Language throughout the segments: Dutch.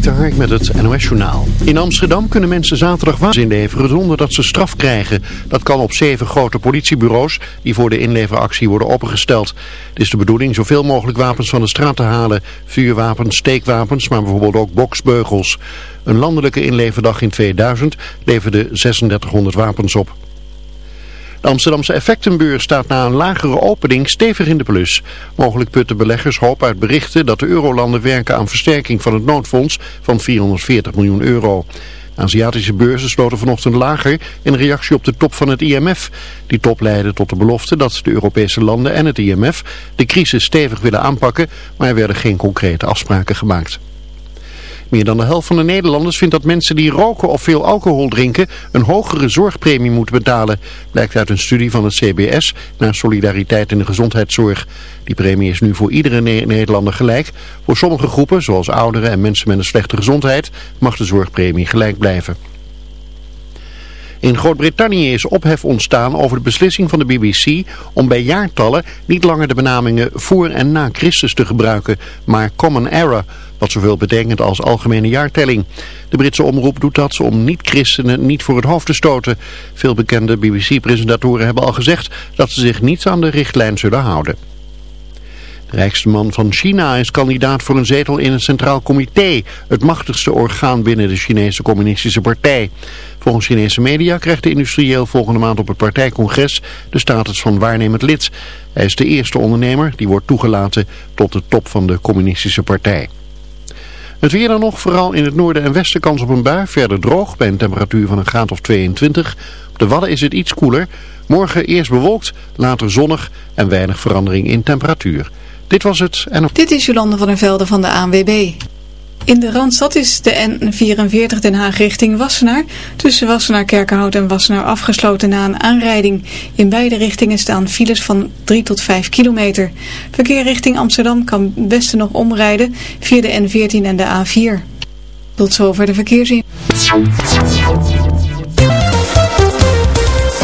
Dik de Hark met het NOS Journaal. In Amsterdam kunnen mensen zaterdag wapen inleveren zonder dat ze straf krijgen. Dat kan op zeven grote politiebureaus die voor de inleveractie worden opengesteld. Het is de bedoeling zoveel mogelijk wapens van de straat te halen. Vuurwapens, steekwapens, maar bijvoorbeeld ook boksbeugels. Een landelijke inleverdag in 2000 leverde 3600 wapens op. De Amsterdamse effectenbeurs staat na een lagere opening stevig in de plus. Mogelijk putten beleggers hoop uit berichten dat de eurolanden werken aan versterking van het noodfonds van 440 miljoen euro. Aziatische beurzen sloten vanochtend lager in reactie op de top van het IMF. Die top leidde tot de belofte dat de Europese landen en het IMF de crisis stevig willen aanpakken, maar er werden geen concrete afspraken gemaakt. Meer dan de helft van de Nederlanders vindt dat mensen die roken of veel alcohol drinken een hogere zorgpremie moeten betalen. Blijkt uit een studie van het CBS naar solidariteit in de gezondheidszorg. Die premie is nu voor iedere Nederlander gelijk. Voor sommige groepen, zoals ouderen en mensen met een slechte gezondheid, mag de zorgpremie gelijk blijven. In Groot-Brittannië is ophef ontstaan over de beslissing van de BBC om bij jaartallen niet langer de benamingen voor en na Christus te gebruiken, maar Common Era, wat zoveel betekent als algemene jaartelling. De Britse omroep doet dat om niet-christenen niet voor het hoofd te stoten. Veel bekende BBC-presentatoren hebben al gezegd dat ze zich niet aan de richtlijn zullen houden. De rijkste man van China is kandidaat voor een zetel in het Centraal Comité, het machtigste orgaan binnen de Chinese Communistische Partij. Volgens Chinese media krijgt de industrieel volgende maand op het partijcongres de status van waarnemend lid. Hij is de eerste ondernemer die wordt toegelaten tot de top van de Communistische Partij. Het weer dan nog, vooral in het noorden en westen kans op een bui. Verder droog bij een temperatuur van een graad of 22. Op de Wadden is het iets koeler. Morgen eerst bewolkt, later zonnig en weinig verandering in temperatuur. Dit was het. En... Dit is Jolande van der Velde van de ANWB. In de Randstad is de N44 Den Haag richting Wassenaar. Tussen Wassenaar, Kerkenhout en Wassenaar afgesloten na een aanrijding. In beide richtingen staan files van 3 tot 5 kilometer. Verkeer richting Amsterdam kan beste nog omrijden via de N14 en de A4. Tot zover de verkeersin.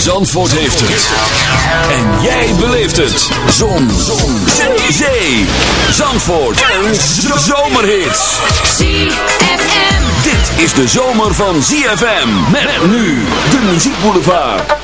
Zandvoort heeft het. En jij beleeft het. Zon. Zon. Zee. Zee. Zandvoort. Een zomerhit. ZFM. Dit is de zomer van ZFM. Met nu de muziekboulevard.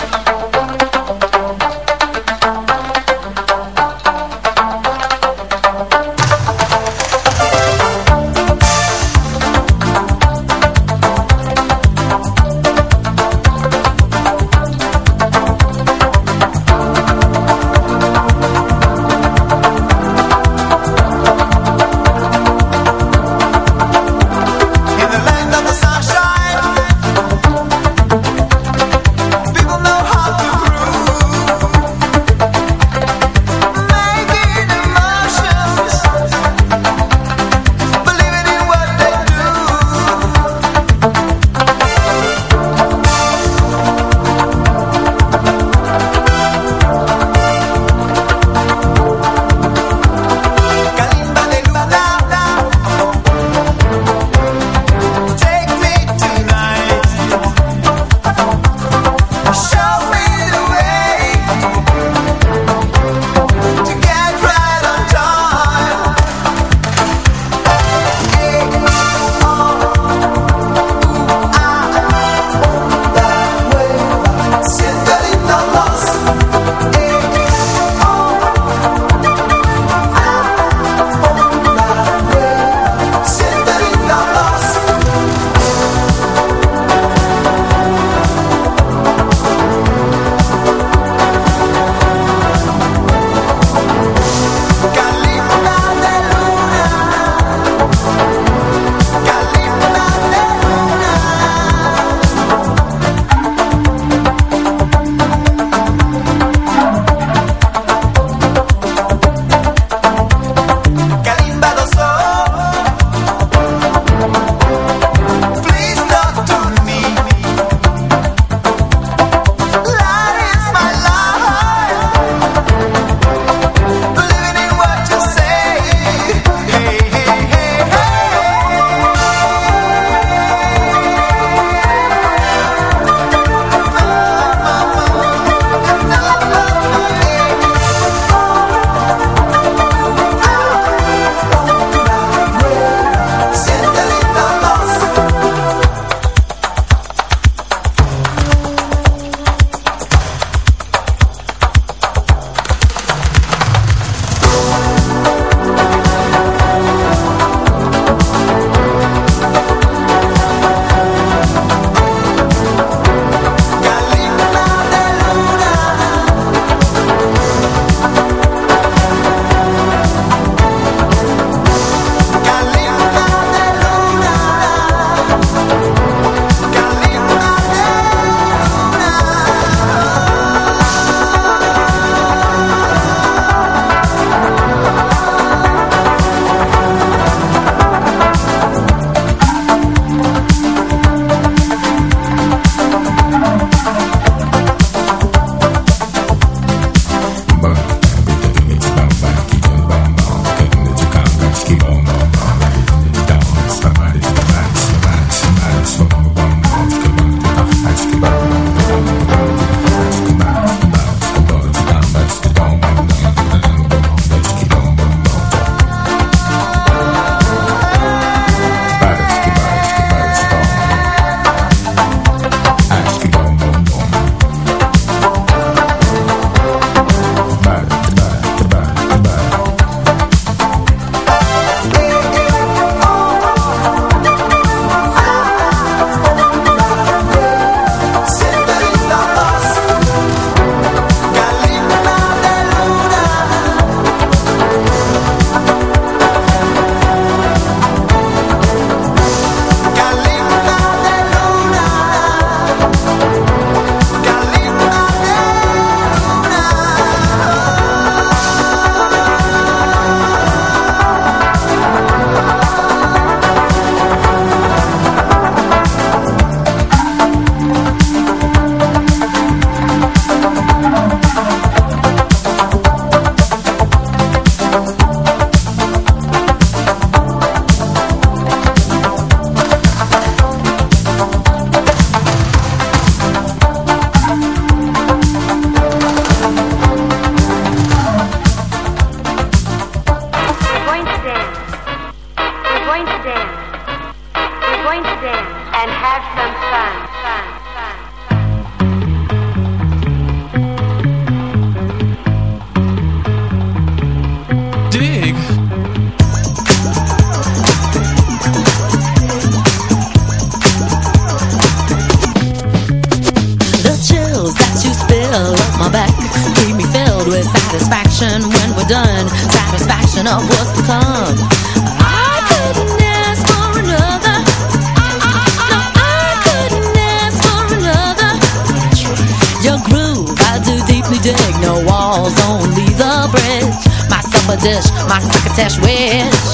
That's where.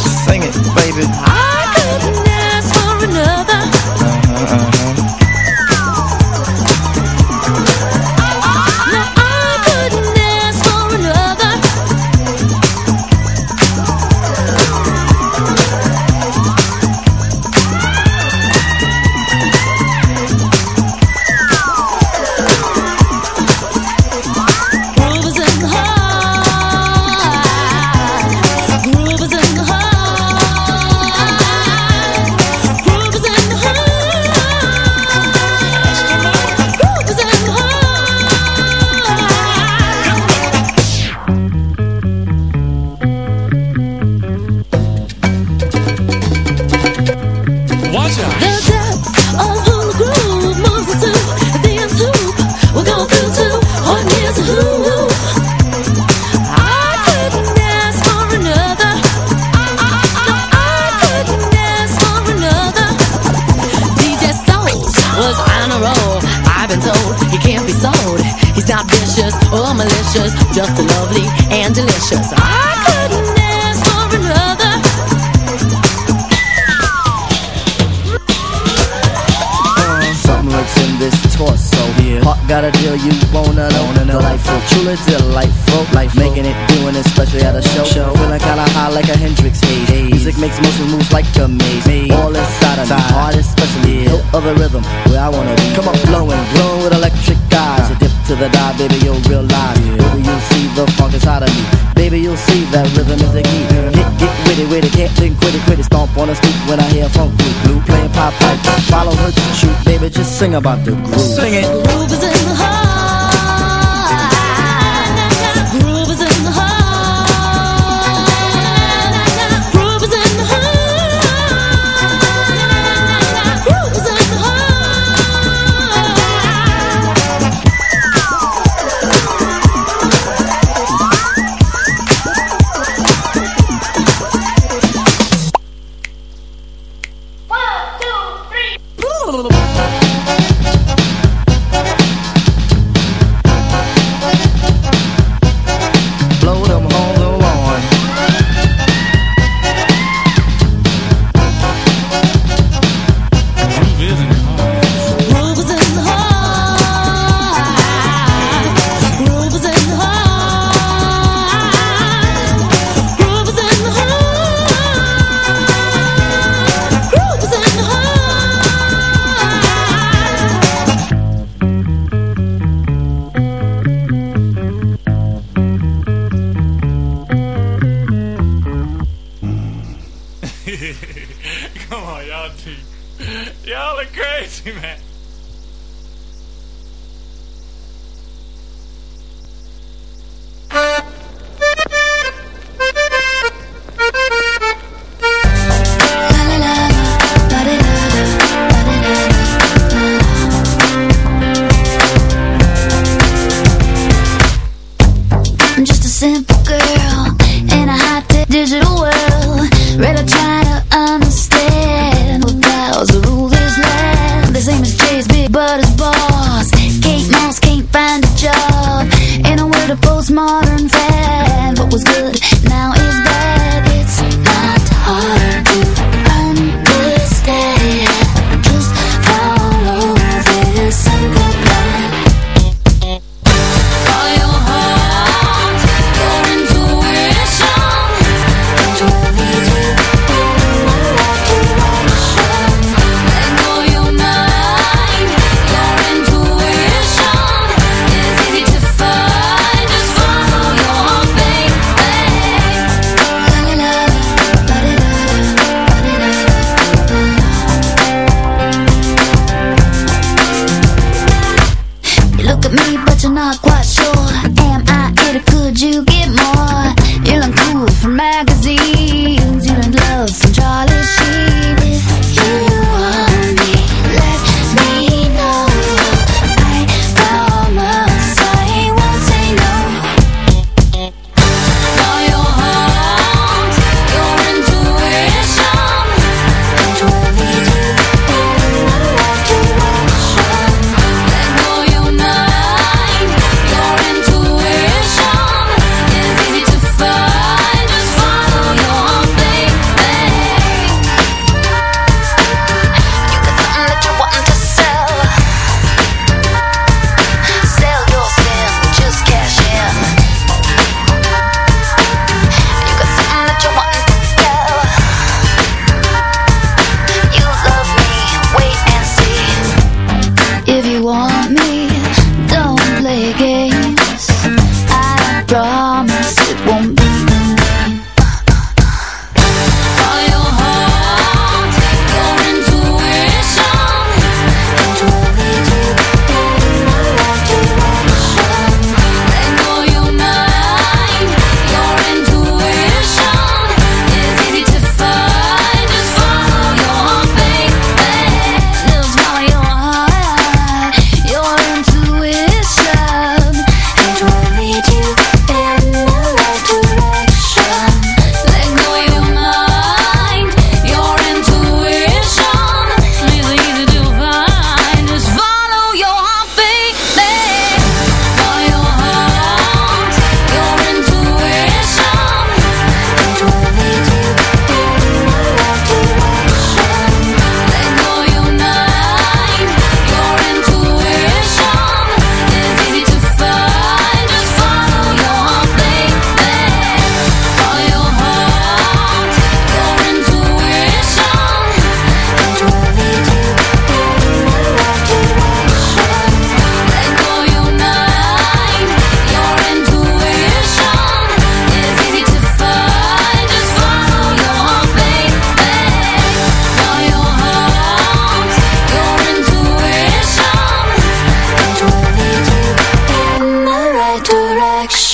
Heart got a deal you wanna know. Wanna know. Delightful, truly delightful. Life making it, doing it, especially at a show. show. Feeling kinda high like a Hendrix haze. haze. Music makes motion moves like a maze. maze. All inside of me, heart especially. Yeah. Hilt of the rhythm, where I wanna be. Come up flowing, glowing with electric eyes. Uh. You dip to the dive, baby, you'll realize. Baby, you'll see the funk inside of me. Baby, you'll see that rhythm is the key. Get, get witty, witty, can't think, quit it, quit it. Stomp on the street when I hear funk blue, blue playing pop pipe. Follow her to shoot, baby, just sing about the groove. Sing it. Groove is in the heart.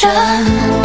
这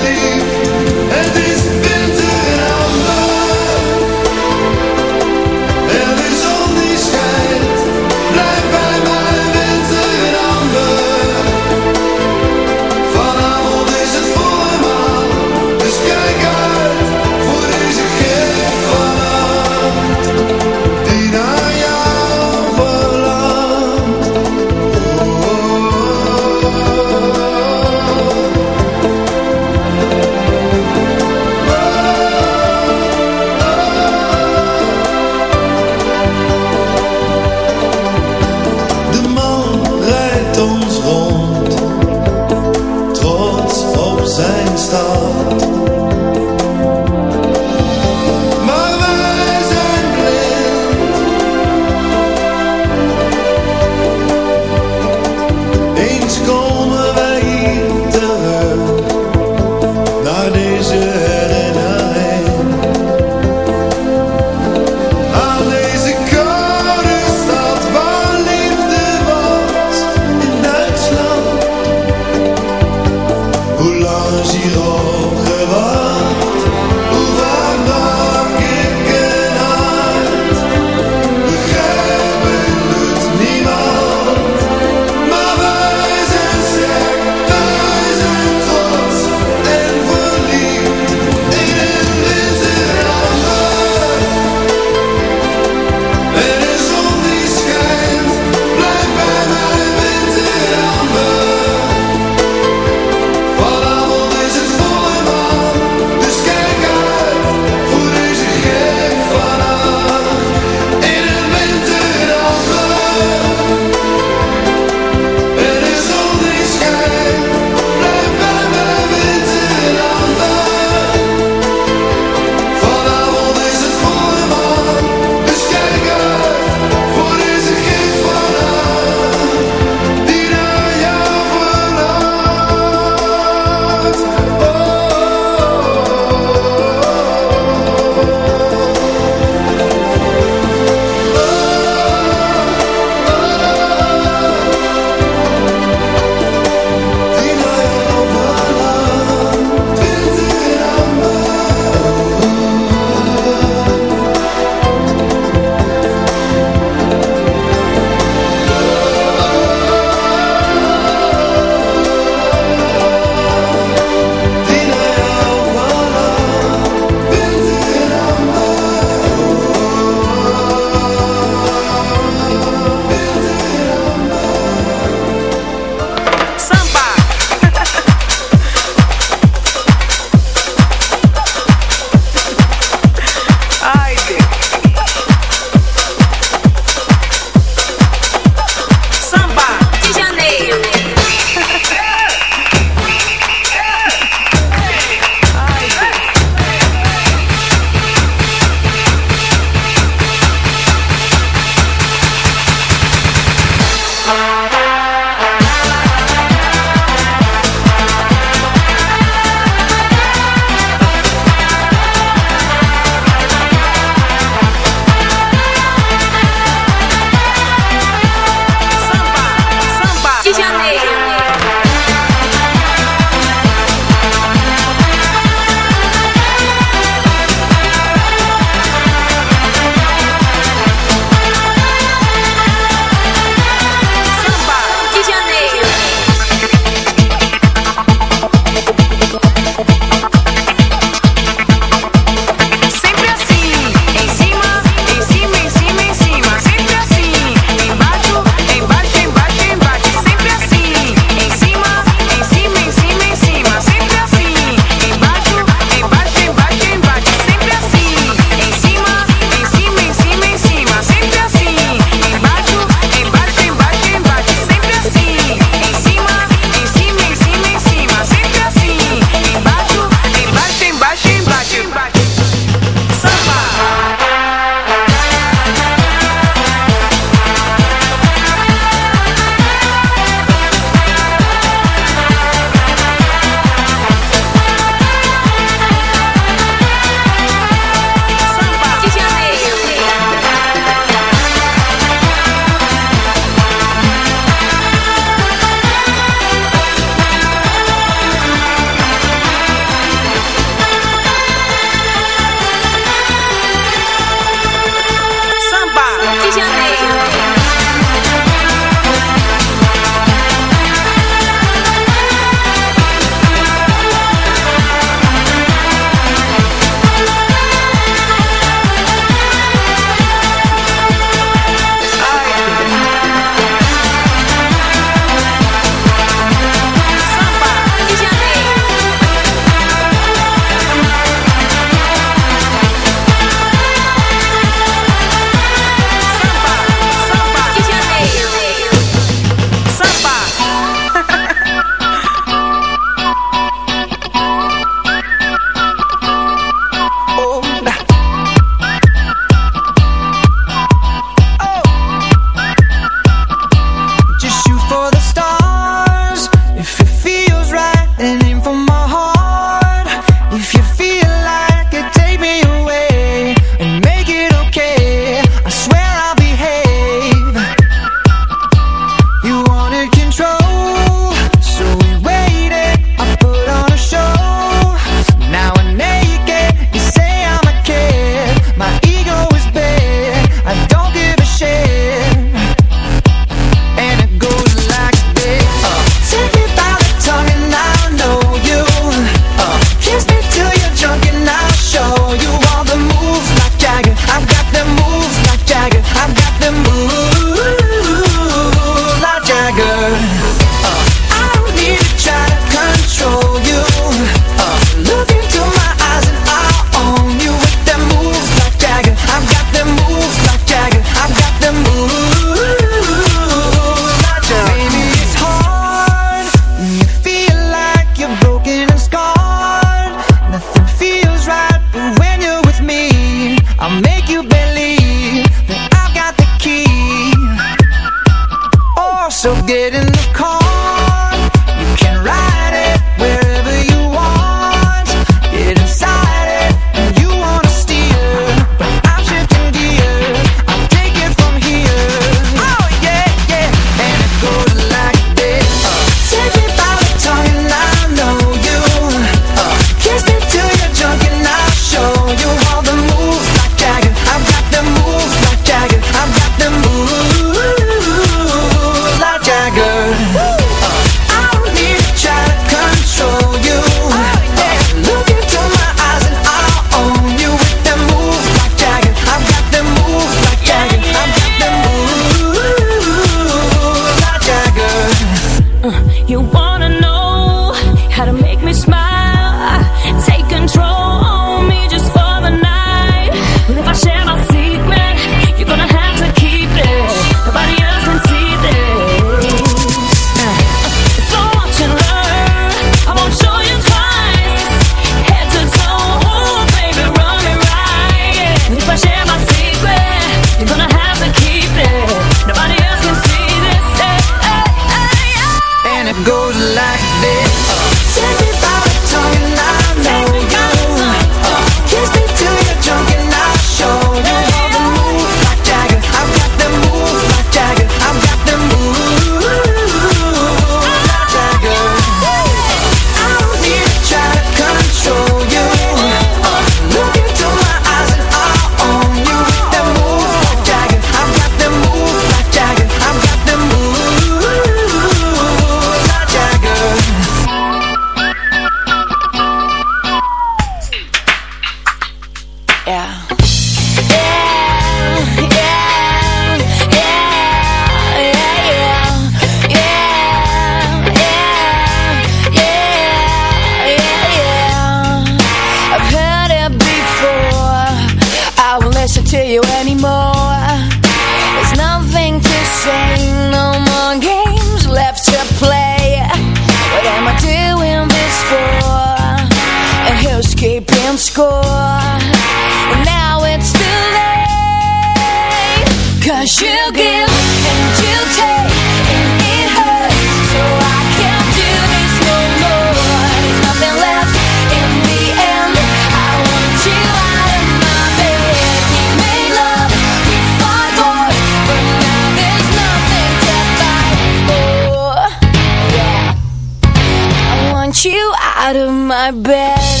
out of my bed.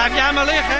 Blijf jij maar liggen,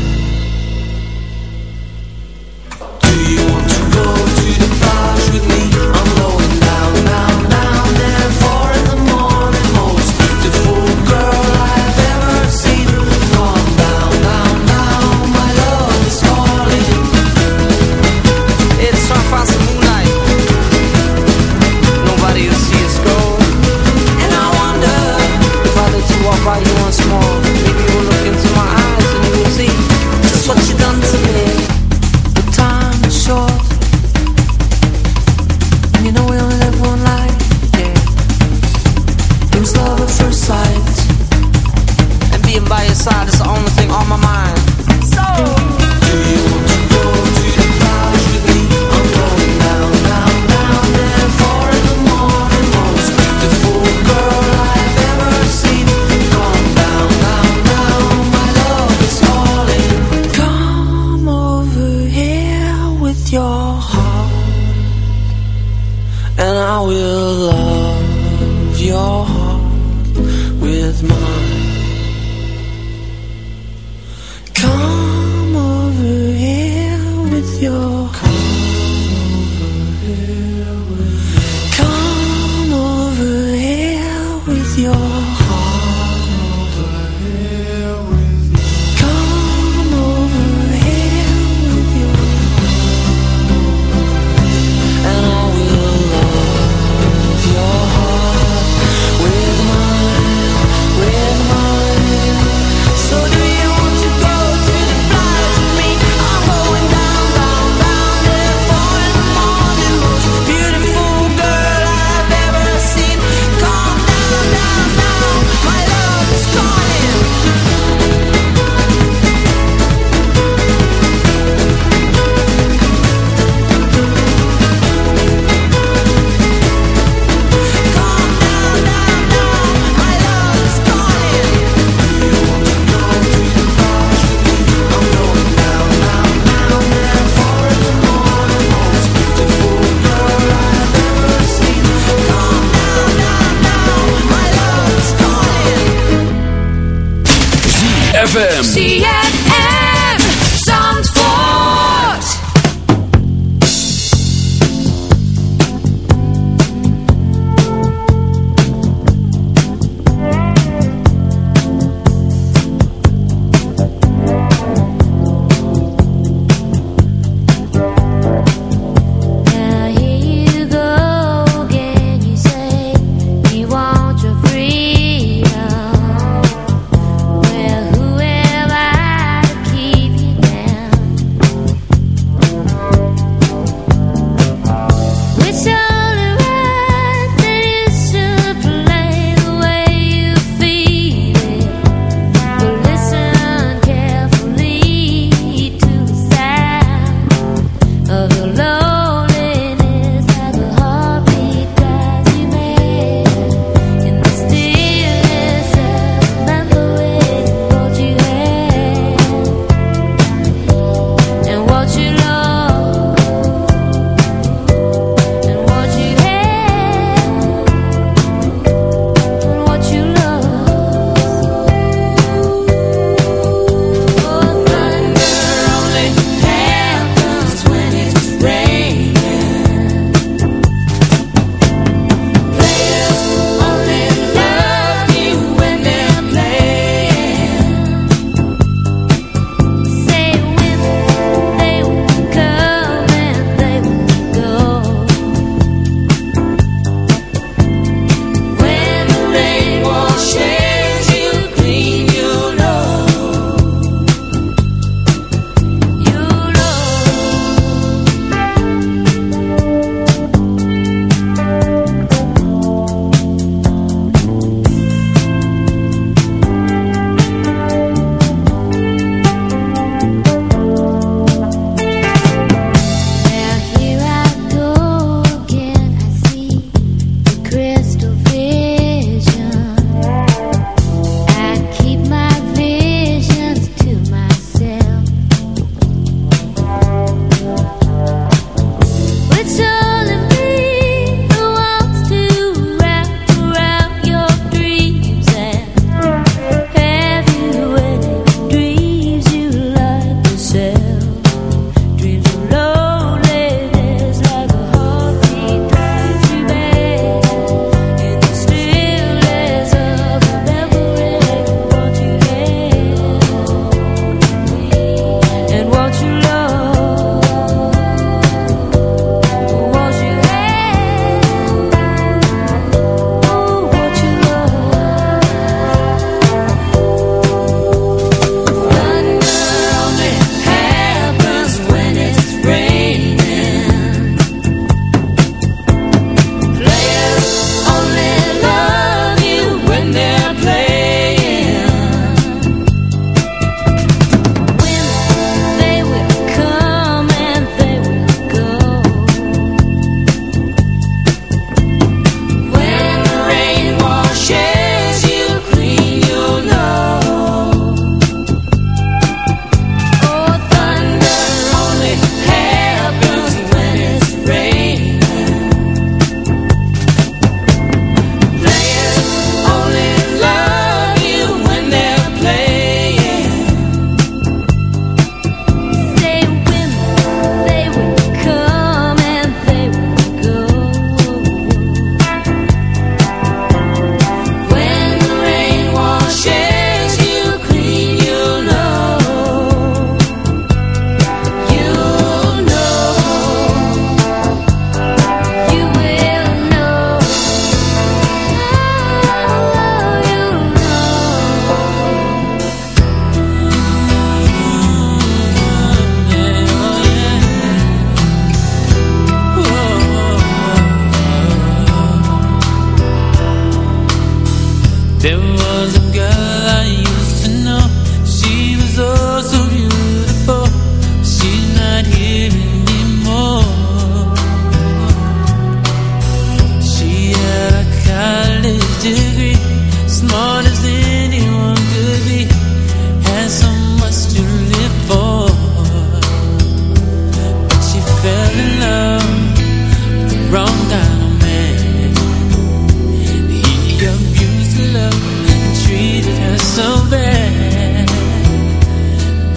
So bad,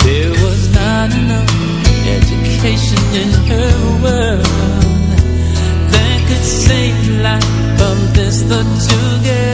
There was not enough education in her world That could save life from this the two girls